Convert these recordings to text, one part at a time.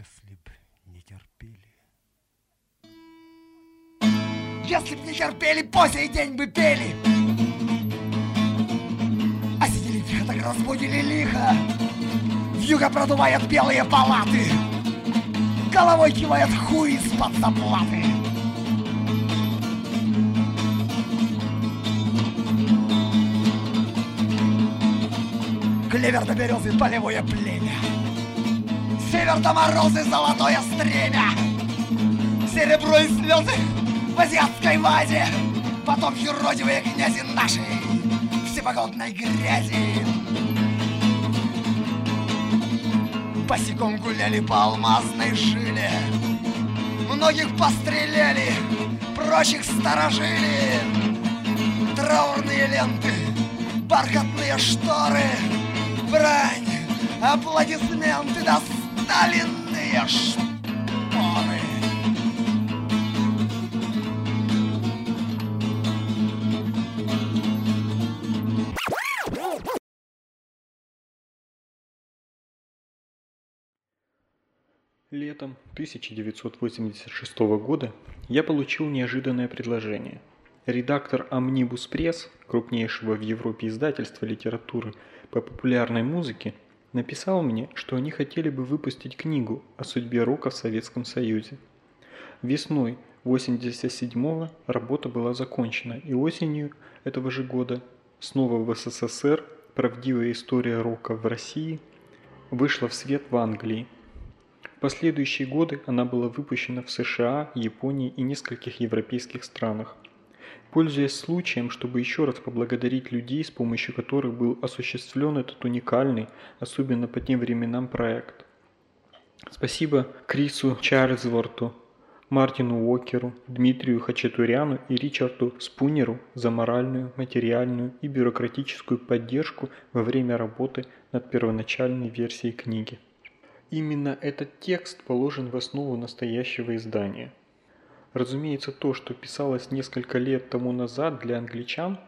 если б не терпели. Если б не терпели, по сей день бы пели. А сидели тихо, так разбудили лихо. Вьюга продувает белые палаты. Головой кивает хуй из-под заплаты. Клевер до березы полевое племя. Север до морозы золотое стремя. Серебро и слезы в азиатской вазе. Потом юродивые князи нашей всепогодной грязи. Босиком гуляли по алмазной жиле. Многих постреляли, прочих сторожили. Траурные ленты, бархатные шторы, брань, аплодисменты до сталинные шпоры. Летом 1986 года я получил неожиданное предложение. Редактор Omnibus Press, крупнейшего в Европе издательства литературы по популярной музыке, написал мне, что они хотели бы выпустить книгу о судьбе рока в Советском Союзе. Весной 87-го работа была закончена, и осенью этого же года снова в СССР правдивая история рока в России вышла в свет в Англии – в последующие годы она была выпущена в США, Японии и нескольких европейских странах. Пользуясь случаем, чтобы еще раз поблагодарить людей, с помощью которых был осуществлен этот уникальный, особенно по тем временам, проект. Спасибо Крису Чарльзворту, Мартину Уокеру, Дмитрию Хачатуряну и Ричарду Спунеру за моральную, материальную и бюрократическую поддержку во время работы над первоначальной версией книги. Именно этот текст положен в основу настоящего издания. Разумеется, то, что писалось несколько лет тому назад для англичан,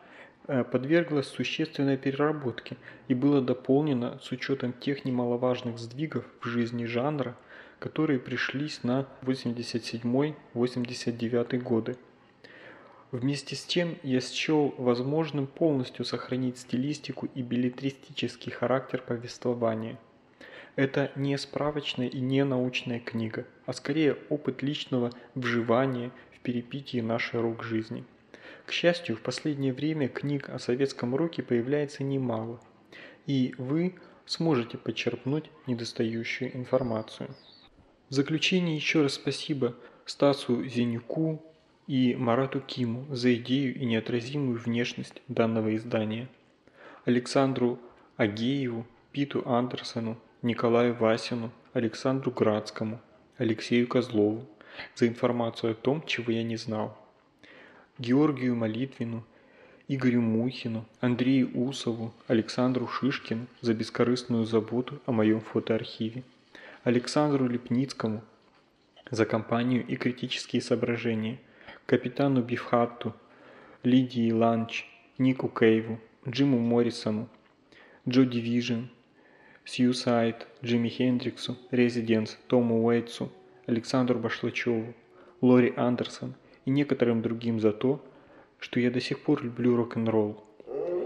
э, подверглось существенной переработке и было дополнено с учетом тех немаловажных сдвигов в жизни жанра, которые пришлись на 87-89 годы. Вместе с тем я счел возможным полностью сохранить стилистику и билетристический характер повествования – это не справочная и не научная книга, а скорее опыт личного вживания в перепитии нашей рок-жизни. К счастью, в последнее время книг о советском роке появляется немало, и вы сможете почерпнуть недостающую информацию. В заключение еще раз спасибо Стасу Зенюку и Марату Киму за идею и неотразимую внешность данного издания, Александру Агееву, Питу Андерсону Николаю Васину, Александру Градскому, Алексею Козлову за информацию о том, чего я не знал. Георгию Молитвину, Игорю Мухину, Андрею Усову, Александру Шишкину за бескорыстную заботу о моем фотоархиве, Александру Лепницкому за компанию и критические соображения, капитану Бифхатту, Лидии Ланч, Нику Кейву, Джиму Моррисону, Joy Division, Suicide, Джимми Хендриксу, Residents, Тому Уэйтсу, Александру Башлачеву, Лори Андерсон и некоторым другим за то, что я до сих пор люблю рок-н-ролл.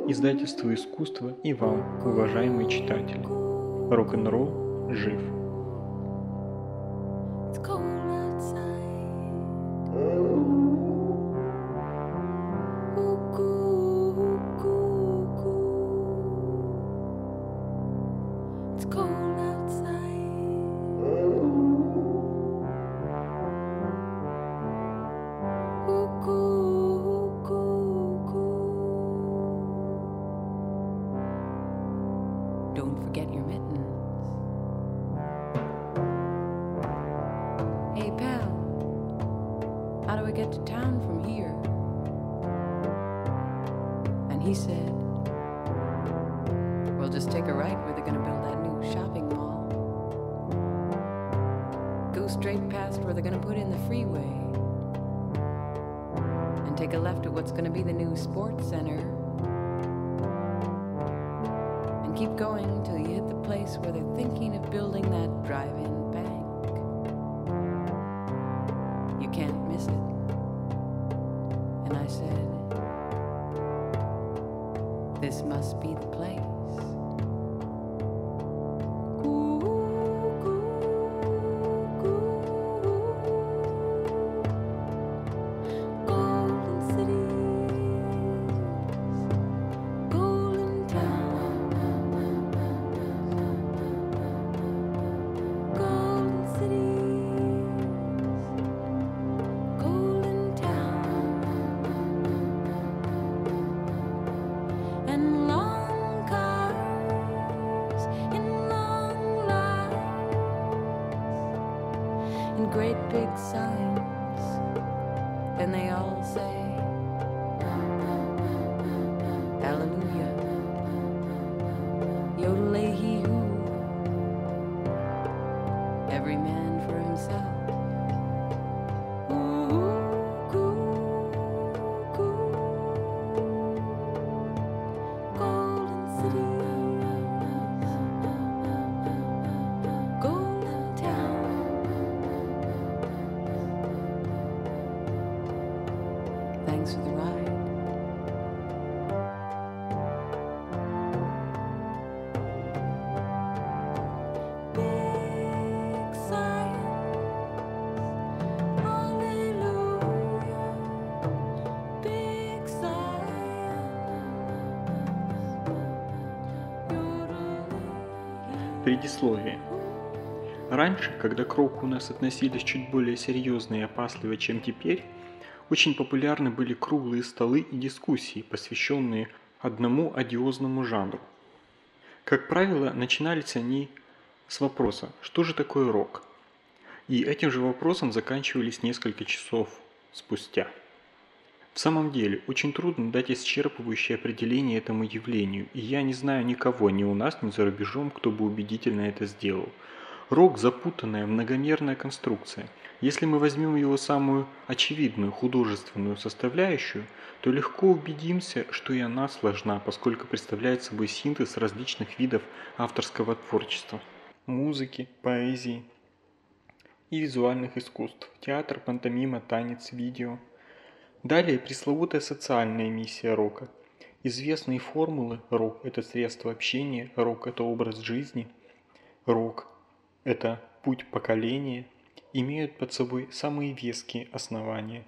Издательство искусства и вам, уважаемые читатели. Рок-н-ролл жив. get to town from here? And he said, We'll just take a right where they're going to build that new shopping mall. Go straight past where they're going to put in the freeway. And take a left at what's going to be the new sports center. And keep going till you hit the place where they're thinking of building that drive in bank. Big signs, and they all say, Предисловие. Раньше, когда к року у нас относились чуть более серьезно и опасливо, чем теперь, очень популярны были круглые столы и дискуссии, посвященные одному одиозному жанру. Как правило, начинались они с вопроса «Что же такое рок?». И этим же вопросом заканчивались несколько часов спустя. В самом деле, очень трудно дать исчерпывающее определение этому явлению, и я не знаю никого ни у нас, ни за рубежом, кто бы убедительно это сделал. Рок – запутанная, многомерная конструкция. Если мы возьмем его самую очевидную художественную составляющую, то легко убедимся, что и она сложна, поскольку представляет собой синтез различных видов авторского творчества – музыки, поэзии и визуальных искусств – театр, пантомима, танец, видео – Далее пресловутая социальная миссия рока. Известные формулы рок – это средство общения, рок – это образ жизни, рок – это путь поколения, имеют под собой самые веские основания.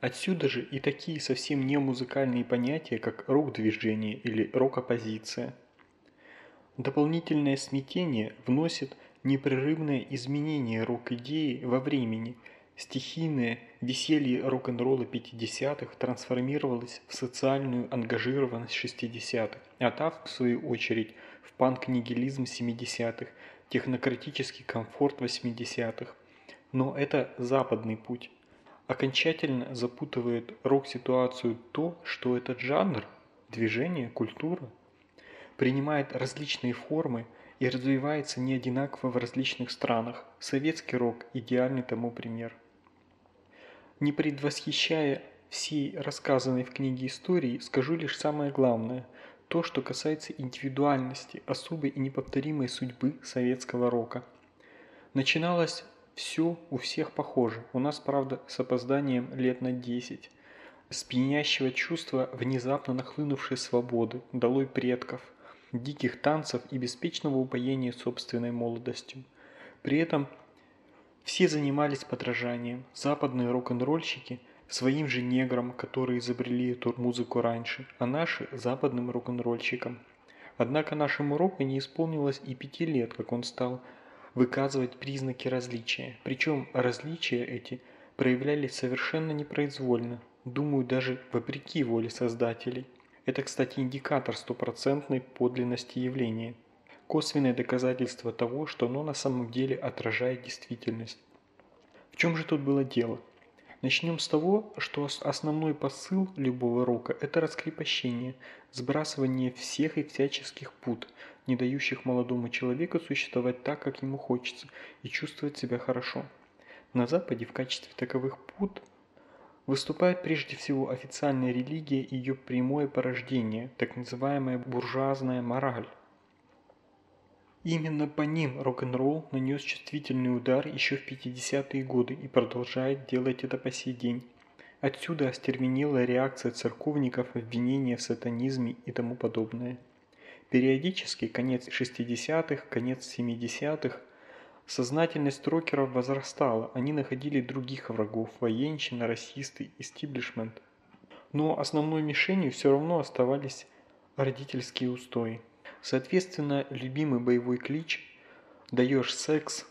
Отсюда же и такие совсем не музыкальные понятия, как рок-движение или рок-оппозиция. Дополнительное смятение вносит непрерывное изменение рок-идеи во времени – Стихийное веселье рок-н-ролла 50-х трансформировалось в социальную ангажированность 60-х, а та, в свою очередь, в панк-нигилизм 70-х, технократический комфорт 80-х. Но это западный путь. Окончательно запутывает рок-ситуацию то, что этот жанр, движение, культура, принимает различные формы и развивается не одинаково в различных странах. Советский рок – идеальный тому пример. Не предвосхищая всей рассказанной в книге истории, скажу лишь самое главное – то, что касается индивидуальности, особой и неповторимой судьбы советского рока. Начиналось все у всех похоже, у нас, правда, с опозданием лет на 10. С пьянящего чувства внезапно нахлынувшей свободы, долой предков, диких танцев и беспечного упоения собственной молодостью. При этом все занимались подражанием. Западные рок-н-ролльщики своим же неграм, которые изобрели эту музыку раньше, а наши – западным рок-н-ролльщикам. Однако нашему року не исполнилось и пяти лет, как он стал выказывать признаки различия. Причем различия эти проявлялись совершенно непроизвольно, думаю, даже вопреки воле создателей. Это, кстати, индикатор стопроцентной подлинности явления – косвенное доказательство того, что оно на самом деле отражает действительность. В чем же тут было дело? Начнем с того, что основной посыл любого рока – это раскрепощение, сбрасывание всех и всяческих пут, не дающих молодому человеку существовать так, как ему хочется, и чувствовать себя хорошо. На Западе в качестве таковых пут выступает прежде всего официальная религия и ее прямое порождение, так называемая буржуазная мораль. Именно по ним рок-н-ролл нанес чувствительный удар еще в 50-е годы и продолжает делать это по сей день. Отсюда остервенелая реакция церковников, обвинения в сатанизме и тому подобное. Периодически, конец 60-х, конец 70-х, сознательность рокеров возрастала, они находили других врагов – военщина, расисты, истиблишмент. Но основной мишенью все равно оставались родительские устои. Соответственно, любимый боевой клич «Даешь секс»,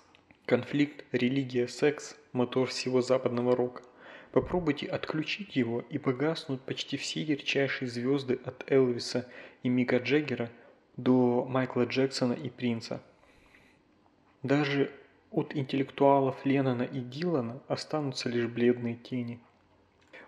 конфликт, религия, секс, мотор всего западного рока. Попробуйте отключить его и погаснут почти все ярчайшие звезды от Элвиса и Мика Джеггера до Майкла Джексона и Принца. Даже От интеллектуалов Леннона и Дилана останутся лишь бледные тени.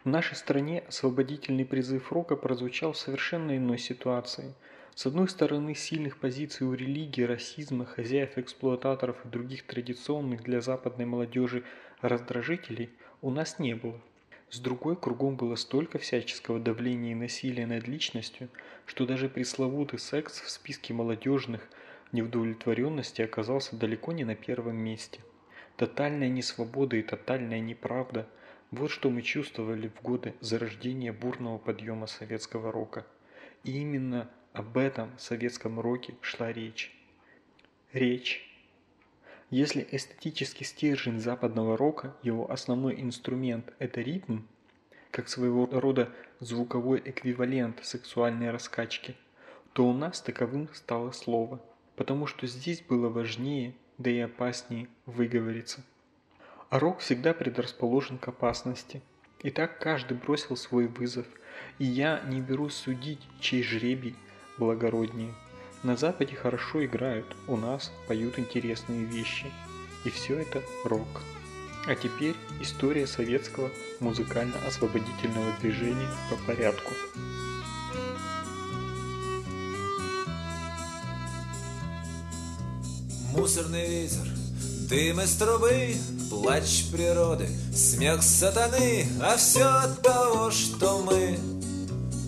В нашей стране освободительный призыв рока прозвучал в совершенно иной ситуации. С одной стороны, сильных позиций у религии, расизма, хозяев, эксплуататоров и других традиционных для западной молодежи раздражителей у нас не было. С другой, кругом было столько всяческого давления и насилия над личностью, что даже пресловутый секс в списке молодежных неудовлетворенности оказался далеко не на первом месте. Тотальная несвобода и тотальная неправда – вот что мы чувствовали в годы зарождения бурного подъема советского рока. И именно об этом советском роке шла речь. Речь если эстетический стержень западного рока, его основной инструмент – это ритм, как своего рода звуковой эквивалент сексуальной раскачки, то у нас таковым стало слово, потому что здесь было важнее, да и опаснее выговориться. А рок всегда предрасположен к опасности. И так каждый бросил свой вызов, и я не берусь судить, чей жребий благороднее – на Западе хорошо играют, у нас поют интересные вещи. И все это рок. А теперь история советского музыкально-освободительного движения по порядку. Мусорный ветер, дым из трубы, плач природы, смех сатаны, а все от того, что мы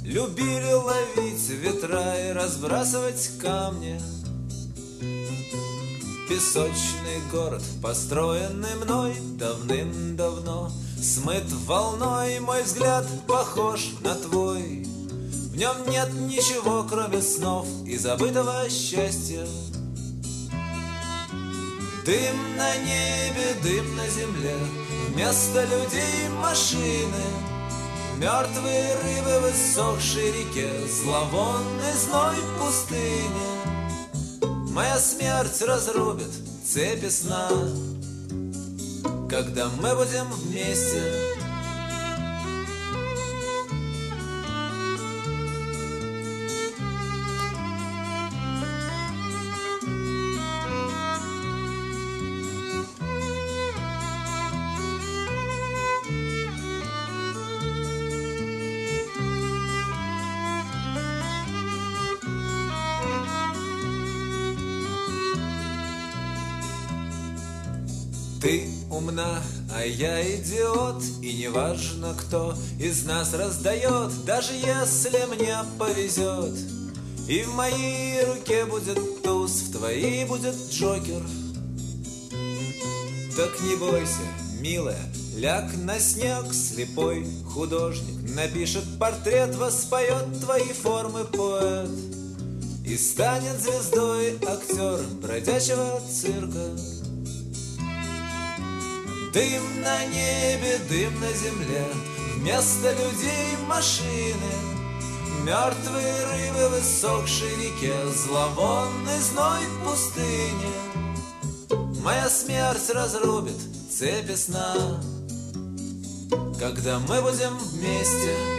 Любили ловить ветра и разбрасывать камни. Песочный город, построенный мной давным-давно. Смыт волной, мой взгляд похож на твой. В нем нет ничего, кроме снов и забытого счастья. Дым на небе, дым на земле. Вместо людей машины Мертвые рыбы в иссохшей реке, Зловонный зной пустыни. Моя смерть разрубит цепи сна, Когда мы будем вместе Ты умна, а я идиот И неважно, кто из нас раздает Даже если мне повезет. И в моей руке будет туз В твоей будет Джокер. Так не бойся, милая Ляг на снег, слепой художник Напишет портрет, воспоет твои формы поэт И станет звездой актером бродячего цирка Дым на небе, дым на земле, Вместо людей машины, Мертвые рыбы в иссохшей реке, Зловонный зной пустыни. Моя смерть разрубит цепи сна, Когда мы будем вместе